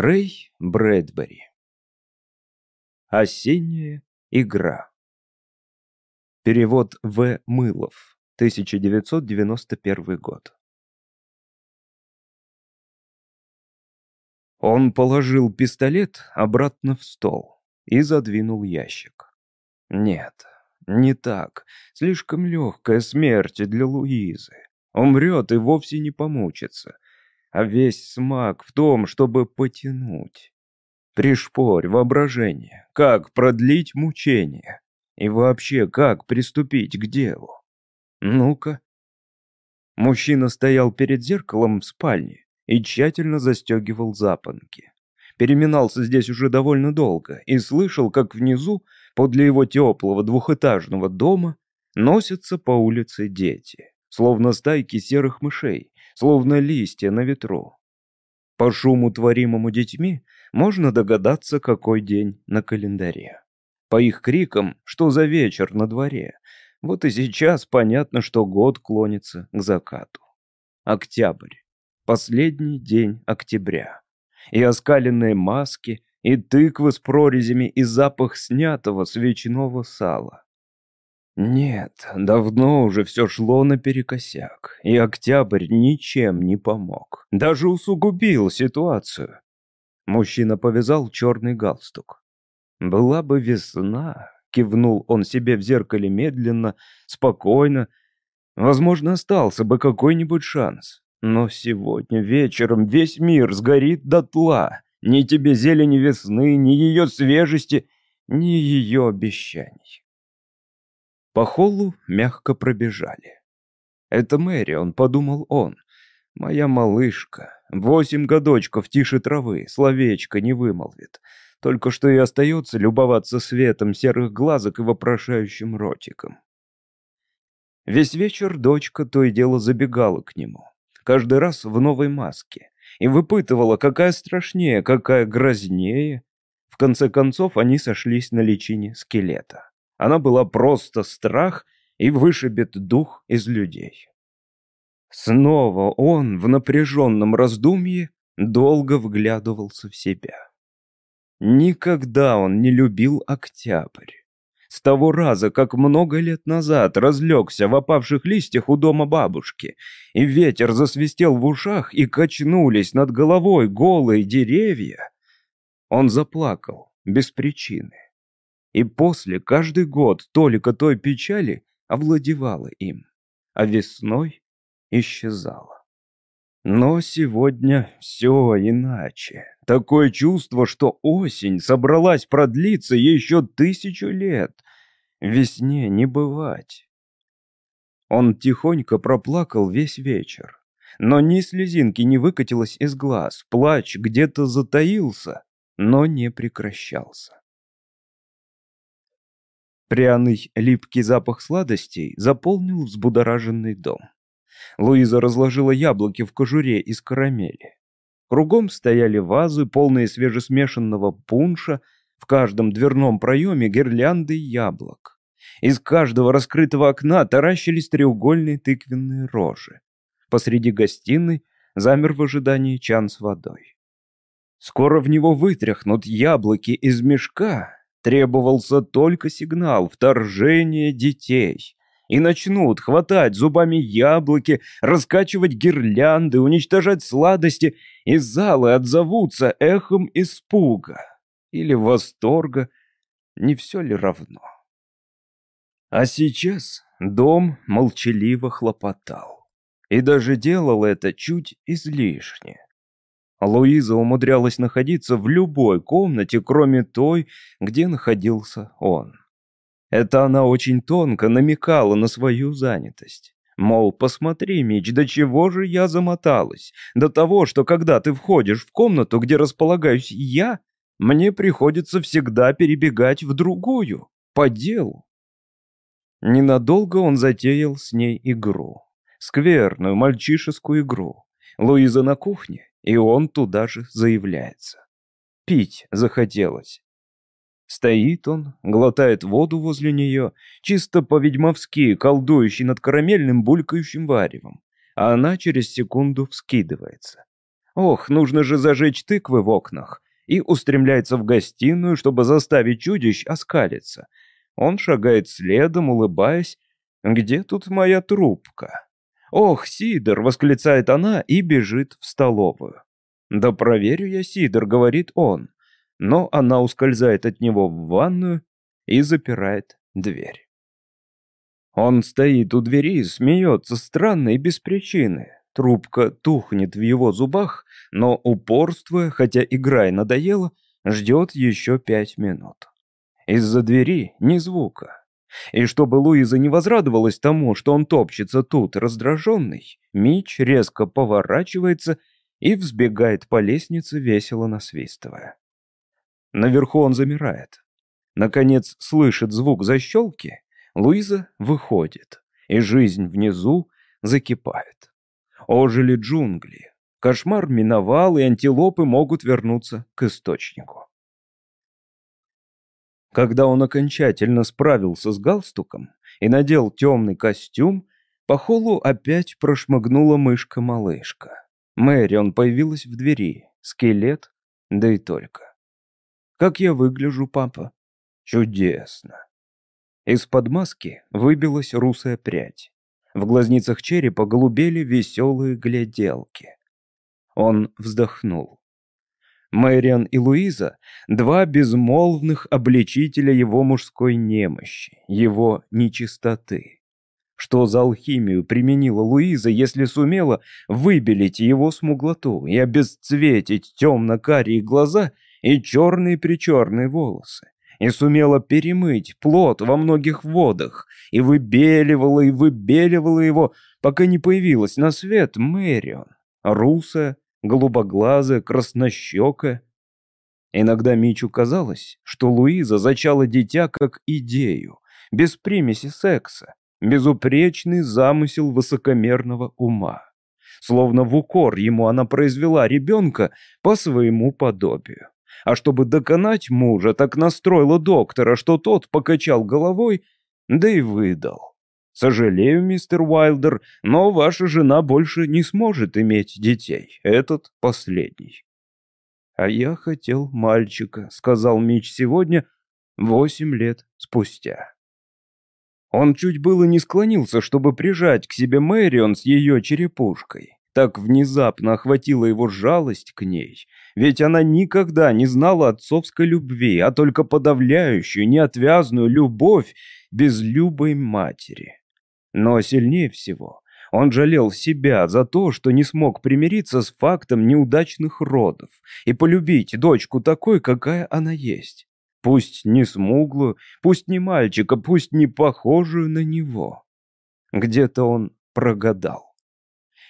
Рэй Брэдбери. Осенняя игра. Перевод В. Мылов. 1991 год. Он положил пистолет обратно в стол и задвинул ящик. Нет, не так. Слишком легкая смерть для Луизы. Умрет и вовсе не помучится а весь смак в том, чтобы потянуть. Пришпорь воображение, как продлить мучение и вообще как приступить к делу. Ну-ка. Мужчина стоял перед зеркалом в спальне и тщательно застегивал запонки. Переминался здесь уже довольно долго и слышал, как внизу, подле его теплого двухэтажного дома, носятся по улице дети, словно стайки серых мышей, словно листья на ветру. По шуму, творимому детьми, можно догадаться, какой день на календаре. По их крикам, что за вечер на дворе. Вот и сейчас понятно, что год клонится к закату. Октябрь. Последний день октября. И оскаленные маски, и тыквы с прорезями, и запах снятого свечного сала. Нет, давно уже все шло наперекосяк, и октябрь ничем не помог. Даже усугубил ситуацию. Мужчина повязал черный галстук. «Была бы весна», — кивнул он себе в зеркале медленно, спокойно. «Возможно, остался бы какой-нибудь шанс. Но сегодня вечером весь мир сгорит дотла. Ни тебе зелени весны, ни ее свежести, ни ее обещаний». По холлу мягко пробежали. «Это Мэри, он подумал он. Моя малышка. Восемь годочков тише травы, словечко не вымолвит. Только что и остается любоваться светом серых глазок и вопрошающим ротиком». Весь вечер дочка то и дело забегала к нему. Каждый раз в новой маске. И выпытывала, какая страшнее, какая грознее. В конце концов они сошлись на личине скелета. Она была просто страх и вышибет дух из людей. Снова он в напряженном раздумье долго вглядывался в себя. Никогда он не любил октябрь. С того раза, как много лет назад разлегся в опавших листьях у дома бабушки, и ветер засвистел в ушах, и качнулись над головой голые деревья, он заплакал без причины. И после каждый год толика той печали овладевала им, а весной исчезала. Но сегодня все иначе. Такое чувство, что осень собралась продлиться еще тысячу лет. Весне не бывать. Он тихонько проплакал весь вечер. Но ни слезинки не выкатилось из глаз, плач где-то затаился, но не прекращался. Пряный, липкий запах сладостей заполнил взбудораженный дом. Луиза разложила яблоки в кожуре из карамели. Кругом стояли вазы, полные свежесмешанного пунша, в каждом дверном проеме гирлянды яблок. Из каждого раскрытого окна таращились треугольные тыквенные рожи. Посреди гостиной замер в ожидании чан с водой. Скоро в него вытряхнут яблоки из мешка, Требовался только сигнал вторжения детей. И начнут хватать зубами яблоки, раскачивать гирлянды, уничтожать сладости, и залы отзовутся эхом испуга или восторга. Не все ли равно? А сейчас дом молчаливо хлопотал. И даже делал это чуть излишне. Луиза умудрялась находиться в любой комнате, кроме той, где находился он. Это она очень тонко намекала на свою занятость. Мол, посмотри, Мич, до чего же я замоталась? До того, что когда ты входишь в комнату, где располагаюсь я, мне приходится всегда перебегать в другую, по делу. Ненадолго он затеял с ней игру. Скверную мальчишескую игру. Луиза на кухне, и он туда же заявляется. Пить захотелось. Стоит он, глотает воду возле нее, чисто по-ведьмовски колдующий над карамельным булькающим варевом, а она через секунду вскидывается. Ох, нужно же зажечь тыквы в окнах. И устремляется в гостиную, чтобы заставить чудищ оскалиться. Он шагает следом, улыбаясь. «Где тут моя трубка?» «Ох, Сидор!» — восклицает она и бежит в столовую. «Да проверю я, Сидор», — говорит он. Но она ускользает от него в ванную и запирает дверь. Он стоит у двери и смеется странно и без причины. Трубка тухнет в его зубах, но упорствуя, хотя игра и надоела, ждет еще пять минут. Из-за двери ни звука. И чтобы Луиза не возрадовалась тому, что он топчется тут раздраженный, Мич резко поворачивается и взбегает по лестнице, весело насвистывая. Наверху он замирает. Наконец слышит звук защелки, Луиза выходит, и жизнь внизу закипает. Ожили джунгли. Кошмар миновал, и антилопы могут вернуться к источнику. Когда он окончательно справился с галстуком и надел темный костюм, по холлу опять прошмыгнула мышка-малышка. Мэрион появилась в двери, скелет, да и только. «Как я выгляжу, папа?» «Чудесно!» Из-под маски выбилась русая прядь. В глазницах черепа голубели веселые гляделки. Он вздохнул. Мэриан и Луиза — два безмолвных обличителя его мужской немощи, его нечистоты. Что за алхимию применила Луиза, если сумела выбелить его смуглоту и обесцветить темно-карие глаза и черные-причерные волосы? и сумела перемыть плод во многих водах, и выбеливала и выбеливала его, пока не появилась на свет Мэрион, русая, голубоглазая, краснощекая. Иногда Мичу казалось, что Луиза зачала дитя как идею, без примеси секса, безупречный замысел высокомерного ума. Словно в укор ему она произвела ребенка по своему подобию а чтобы доконать мужа, так настроила доктора, что тот покачал головой, да и выдал. Сожалею, мистер Уайлдер, но ваша жена больше не сможет иметь детей. Этот последний. А я хотел мальчика, сказал Мич сегодня, восемь лет спустя. Он чуть было не склонился, чтобы прижать к себе Мэрион с ее черепушкой. Так внезапно охватила его жалость к ней, ведь она никогда не знала отцовской любви, а только подавляющую, неотвязную любовь безлюбой матери. Но сильнее всего он жалел себя за то, что не смог примириться с фактом неудачных родов и полюбить дочку такой, какая она есть. Пусть не смуглую, пусть не мальчика, пусть не похожую на него. Где-то он прогадал.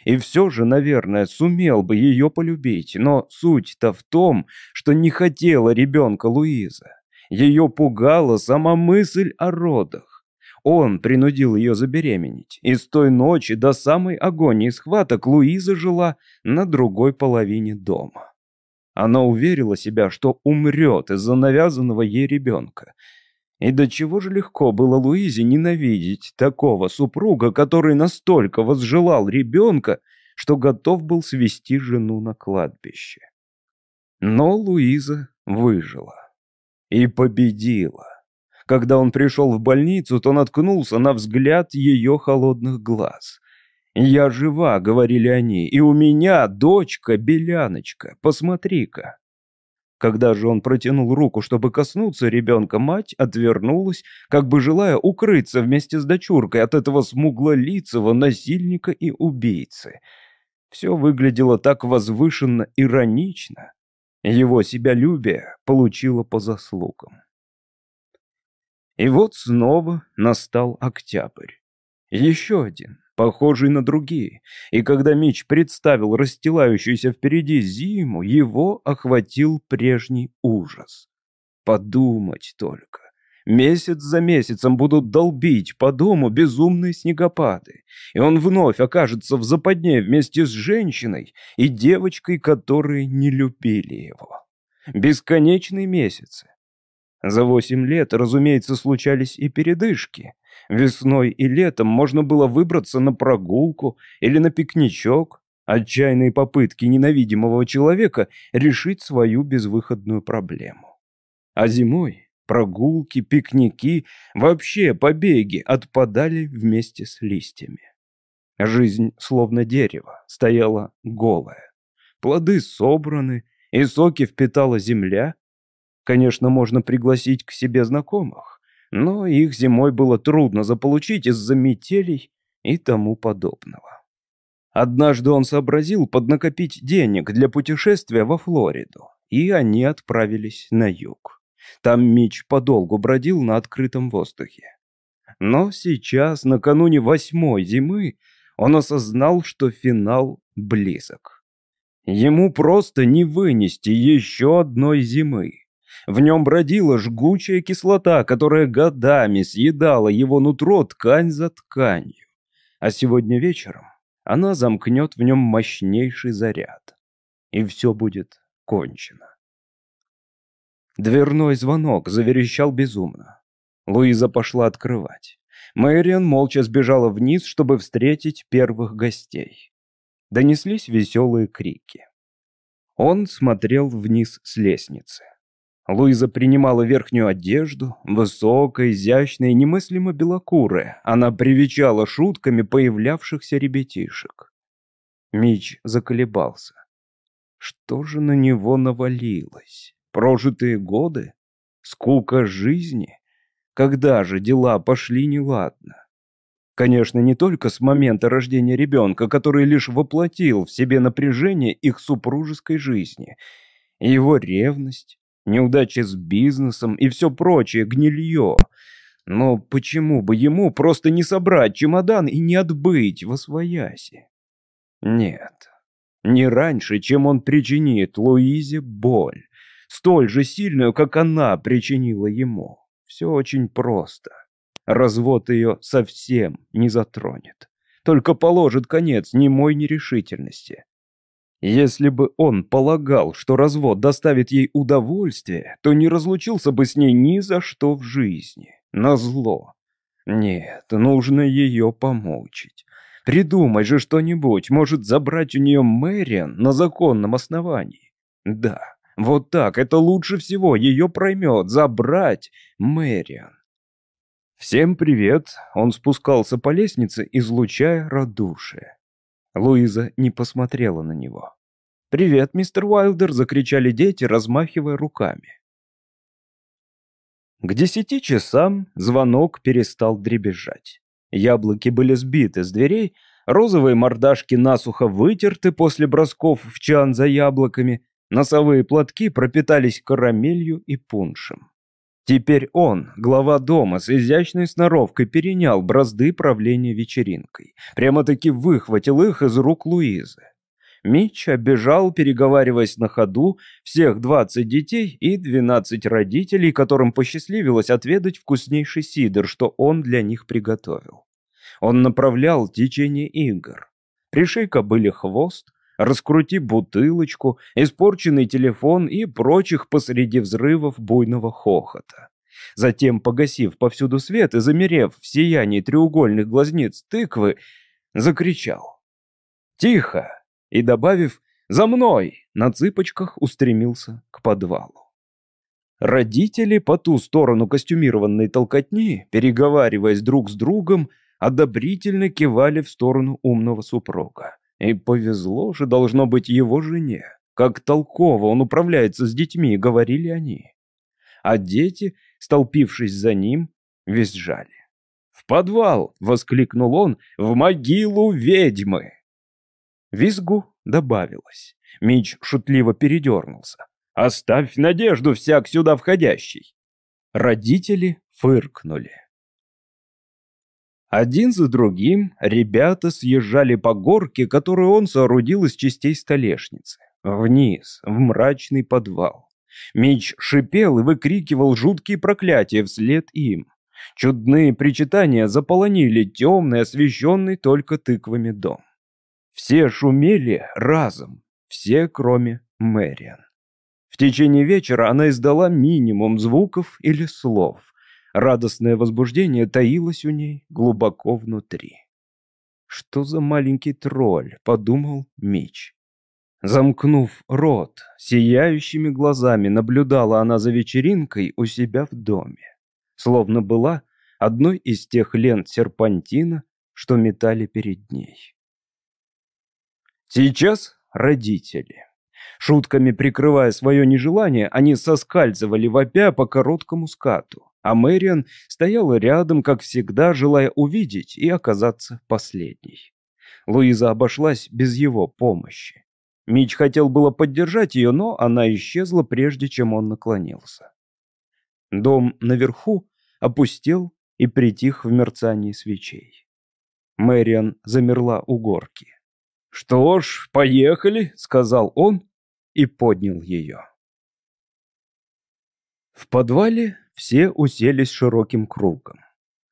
И все же, наверное, сумел бы ее полюбить, но суть-то в том, что не хотела ребенка Луиза. Ее пугала сама мысль о родах. Он принудил ее забеременеть, и с той ночи до самой агонии схваток Луиза жила на другой половине дома. Она уверила себя, что умрет из-за навязанного ей ребенка, и до чего же легко было Луизе ненавидеть такого супруга, который настолько возжелал ребенка, что готов был свести жену на кладбище. Но Луиза выжила и победила. Когда он пришел в больницу, то наткнулся на взгляд ее холодных глаз. «Я жива», — говорили они, — «и у меня дочка Беляночка, посмотри-ка». Когда же он протянул руку, чтобы коснуться ребенка, мать отвернулась, как бы желая укрыться вместе с дочуркой от этого смуглолицего насильника и убийцы. Все выглядело так возвышенно иронично. Его себялюбие получило по заслугам. И вот снова настал октябрь. Еще один похожий на другие, и когда Мич представил расстилающуюся впереди зиму, его охватил прежний ужас. Подумать только. Месяц за месяцем будут долбить по дому безумные снегопады, и он вновь окажется в западне вместе с женщиной и девочкой, которые не любили его. Бесконечные месяцы. За восемь лет, разумеется, случались и передышки, Весной и летом можно было выбраться на прогулку или на пикничок, Отчаянные попытки ненавидимого человека решить свою безвыходную проблему. А зимой прогулки, пикники, вообще побеги отпадали вместе с листьями. Жизнь, словно дерево, стояла голая. Плоды собраны, и соки впитала земля. Конечно, можно пригласить к себе знакомых, но их зимой было трудно заполучить из-за метелей и тому подобного. Однажды он сообразил поднакопить денег для путешествия во Флориду, и они отправились на юг. Там Мич подолгу бродил на открытом воздухе. Но сейчас, накануне восьмой зимы, он осознал, что финал близок. Ему просто не вынести еще одной зимы. В нем бродила жгучая кислота, которая годами съедала его нутро ткань за тканью. А сегодня вечером она замкнет в нем мощнейший заряд. И все будет кончено. Дверной звонок заверещал безумно. Луиза пошла открывать. Мэриан молча сбежала вниз, чтобы встретить первых гостей. Донеслись веселые крики. Он смотрел вниз с лестницы. Луиза принимала верхнюю одежду, высокая, изящная немыслимо белокурая. Она привечала шутками появлявшихся ребятишек. Мич заколебался. Что же на него навалилось? Прожитые годы? Скука жизни? Когда же дела пошли неладно? Конечно, не только с момента рождения ребенка, который лишь воплотил в себе напряжение их супружеской жизни. Его ревность, неудачи с бизнесом и все прочее гнилье. Но почему бы ему просто не собрать чемодан и не отбыть во свояси? Нет, не раньше, чем он причинит Луизе боль, столь же сильную, как она причинила ему. Все очень просто. Развод ее совсем не затронет. Только положит конец немой нерешительности. Если бы он полагал, что развод доставит ей удовольствие, то не разлучился бы с ней ни за что в жизни. На зло. Нет, нужно ее помучить. Придумай же что-нибудь, может забрать у нее Мэриан на законном основании. Да, вот так, это лучше всего, ее проймет, забрать Мэриан. Всем привет, он спускался по лестнице, излучая радушие. Луиза не посмотрела на него. «Привет, мистер Уайлдер!» — закричали дети, размахивая руками. К десяти часам звонок перестал дребезжать. Яблоки были сбиты с дверей, розовые мордашки насухо вытерты после бросков в чан за яблоками, носовые платки пропитались карамелью и пуншем. Теперь он, глава дома, с изящной сноровкой перенял бразды правления вечеринкой. Прямо-таки выхватил их из рук Луизы. Митч обежал, переговариваясь на ходу, всех 20 детей и 12 родителей, которым посчастливилось отведать вкуснейший сидр, что он для них приготовил. Он направлял течение игр. Пришей кобыле хвост, раскрути бутылочку, испорченный телефон и прочих посреди взрывов буйного хохота. Затем, погасив повсюду свет и замерев в сиянии треугольных глазниц тыквы, закричал. «Тихо!» и, добавив «За мной!», на цыпочках устремился к подвалу. Родители по ту сторону костюмированной толкотни, переговариваясь друг с другом, одобрительно кивали в сторону умного супруга. И повезло же должно быть его жене. Как толково он управляется с детьми, говорили они. А дети, столпившись за ним, визжали. «В подвал!» — воскликнул он. «В могилу ведьмы!» Визгу добавилось. Мич шутливо передернулся. «Оставь надежду всяк сюда входящий!» Родители фыркнули. Один за другим ребята съезжали по горке, которую он соорудил из частей столешницы. Вниз, в мрачный подвал. Меч шипел и выкрикивал жуткие проклятия вслед им. Чудные причитания заполонили темный, освещенный только тыквами дом. Все шумели разом, все кроме Мэриан. В течение вечера она издала минимум звуков или слов. Радостное возбуждение таилось у ней глубоко внутри. Что за маленький тролль, подумал Мич. Замкнув рот, сияющими глазами наблюдала она за вечеринкой у себя в доме. Словно была одной из тех лент серпантина, что метали перед ней. Сейчас родители. Шутками прикрывая свое нежелание, они соскальзывали вопя по короткому скату, а Мэриан стояла рядом, как всегда, желая увидеть и оказаться последней. Луиза обошлась без его помощи. Мич хотел было поддержать ее, но она исчезла, прежде чем он наклонился. Дом наверху опустел и притих в мерцании свечей. Мэриан замерла у горки. «Что ж, поехали», — сказал он и поднял ее. В подвале все уселись широким кругом.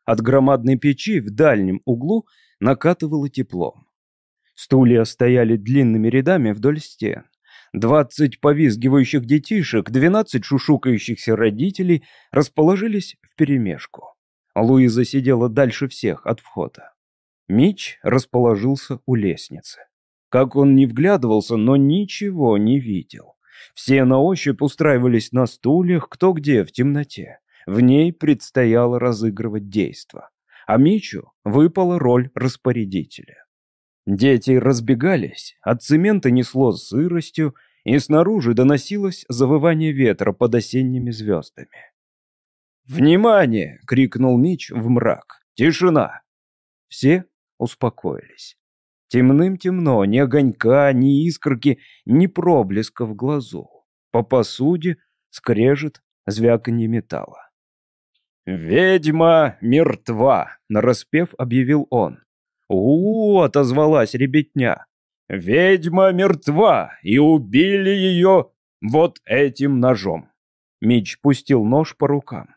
От громадной печи в дальнем углу накатывало теплом. Стулья стояли длинными рядами вдоль стен. Двадцать повизгивающих детишек, двенадцать шушукающихся родителей расположились вперемешку. Луиза сидела дальше всех от входа. Мич расположился у лестницы. Как он не вглядывался, но ничего не видел. Все на ощупь устраивались на стульях, кто где, в темноте. В ней предстояло разыгрывать действо. А Мичу выпала роль распорядителя. Дети разбегались, от цемента несло сыростью, и снаружи доносилось завывание ветра под осенними звездами. «Внимание!» — крикнул Мич в мрак. «Тишина!» Все успокоились. Темным темно, ни огонька, ни искорки, ни проблеска в глазу. По посуде скрежет звяканье металла. «Ведьма мертва!» — нараспев объявил он. у, -у, -у отозвалась ребятня. «Ведьма мертва, и убили ее вот этим ножом!» Мич пустил нож по рукам.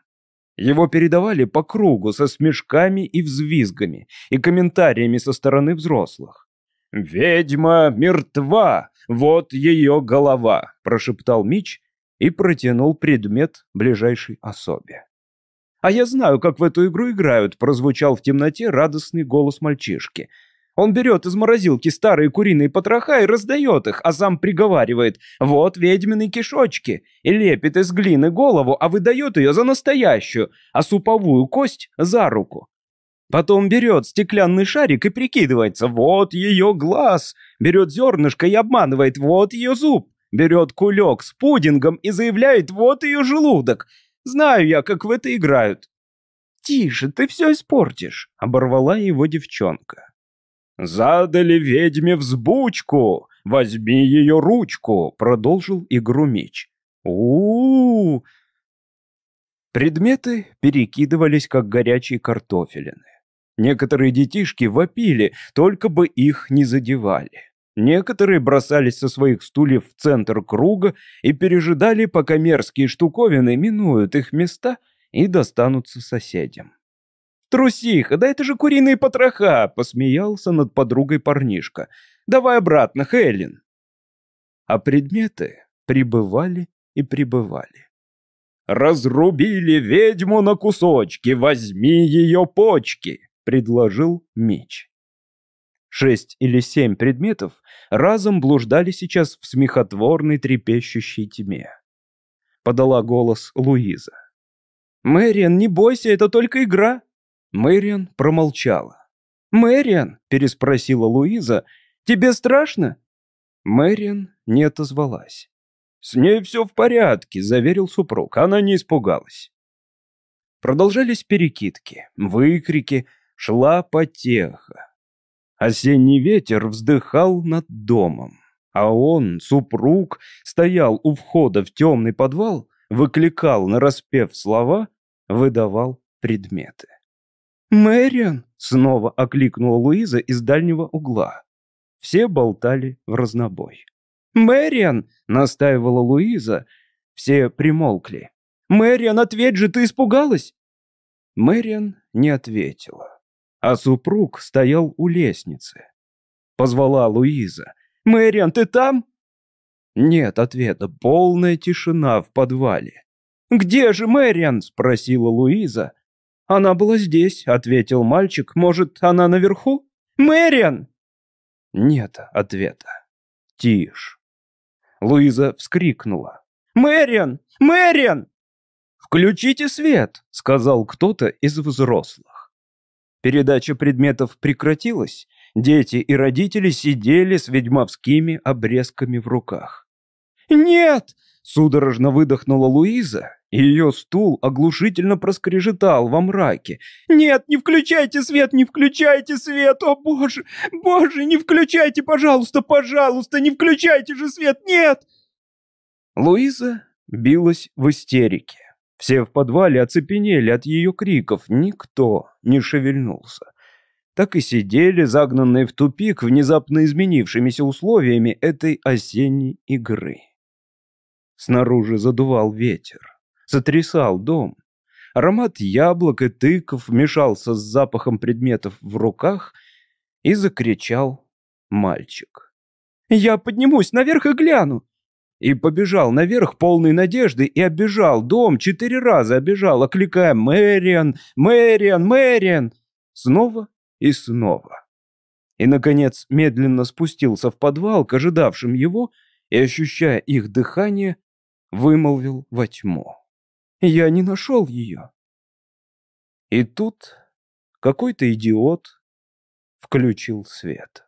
Его передавали по кругу со смешками и взвизгами и комментариями со стороны взрослых. «Ведьма мертва! Вот ее голова!» – прошептал Мич и протянул предмет ближайшей особе. «А я знаю, как в эту игру играют», – прозвучал в темноте радостный голос мальчишки – он берет из морозилки старые куриные потроха и раздает их, а сам приговаривает «Вот ведьмины кишочки» и лепит из глины голову, а выдает ее за настоящую, а суповую кость за руку. Потом берет стеклянный шарик и прикидывается «Вот ее глаз», берет зернышко и обманывает «Вот ее зуб», берет кулек с пудингом и заявляет «Вот ее желудок». Знаю я, как в это играют. «Тише, ты все испортишь», — оборвала его девчонка. «Задали ведьме взбучку! Возьми ее ручку!» — продолжил игру меч. у, -у, -у Предметы перекидывались, как горячие картофелины. Некоторые детишки вопили, только бы их не задевали. Некоторые бросались со своих стульев в центр круга и пережидали, пока мерзкие штуковины минуют их места и достанутся соседям. «Трусиха, да это же куриные потроха!» — посмеялся над подругой парнишка. «Давай обратно, Хелен!» А предметы прибывали и прибывали. «Разрубили ведьму на кусочки, возьми ее почки!» — предложил Мич. Шесть или семь предметов разом блуждали сейчас в смехотворной трепещущей тьме. Подала голос Луиза. «Мэриан, не бойся, это только игра!» Мэриан промолчала. «Мэриан?» – переспросила Луиза. «Тебе страшно?» Мэриан не отозвалась. «С ней все в порядке», – заверил супруг. Она не испугалась. Продолжались перекидки, выкрики, шла потеха. Осенний ветер вздыхал над домом, а он, супруг, стоял у входа в темный подвал, выкликал нараспев слова, выдавал предметы. «Мэриан!» — снова окликнула Луиза из дальнего угла. Все болтали в разнобой. «Мэриан!» — настаивала Луиза. Все примолкли. «Мэриан, ответь же, ты испугалась?» Мэриан не ответила, а супруг стоял у лестницы. Позвала Луиза. «Мэриан, ты там?» Нет ответа, полная тишина в подвале. «Где же Мэриан?» — спросила Луиза. «Она была здесь», — ответил мальчик. «Может, она наверху?» Мэриан!» Нет ответа. Тишь. Луиза вскрикнула. «Мэриан! Мэриан!» «Включите свет!» — сказал кто-то из взрослых. Передача предметов прекратилась. Дети и родители сидели с ведьмовскими обрезками в руках. «Нет!» — судорожно выдохнула Луиза, ее стул оглушительно проскрежетал во мраке. «Нет, не включайте свет, не включайте свет! О, боже, боже, не включайте, пожалуйста, пожалуйста, не включайте же свет, нет!» Луиза билась в истерике. Все в подвале оцепенели от ее криков, никто не шевельнулся. Так и сидели, загнанные в тупик внезапно изменившимися условиями этой осенней игры. Снаружи задувал ветер, сотрясал дом. Аромат яблок и тыков мешался с запахом предметов в руках и закричал мальчик. «Я поднимусь наверх и гляну!» И побежал наверх полной надежды и оббежал дом, четыре раза обежал, окликая «Мэриан! Мэриан! Мэриан!» Снова и снова. И, наконец, медленно спустился в подвал к ожидавшим его и, ощущая их дыхание, вымолвил во тьму. «Я не нашел ее». И тут какой-то идиот включил свет.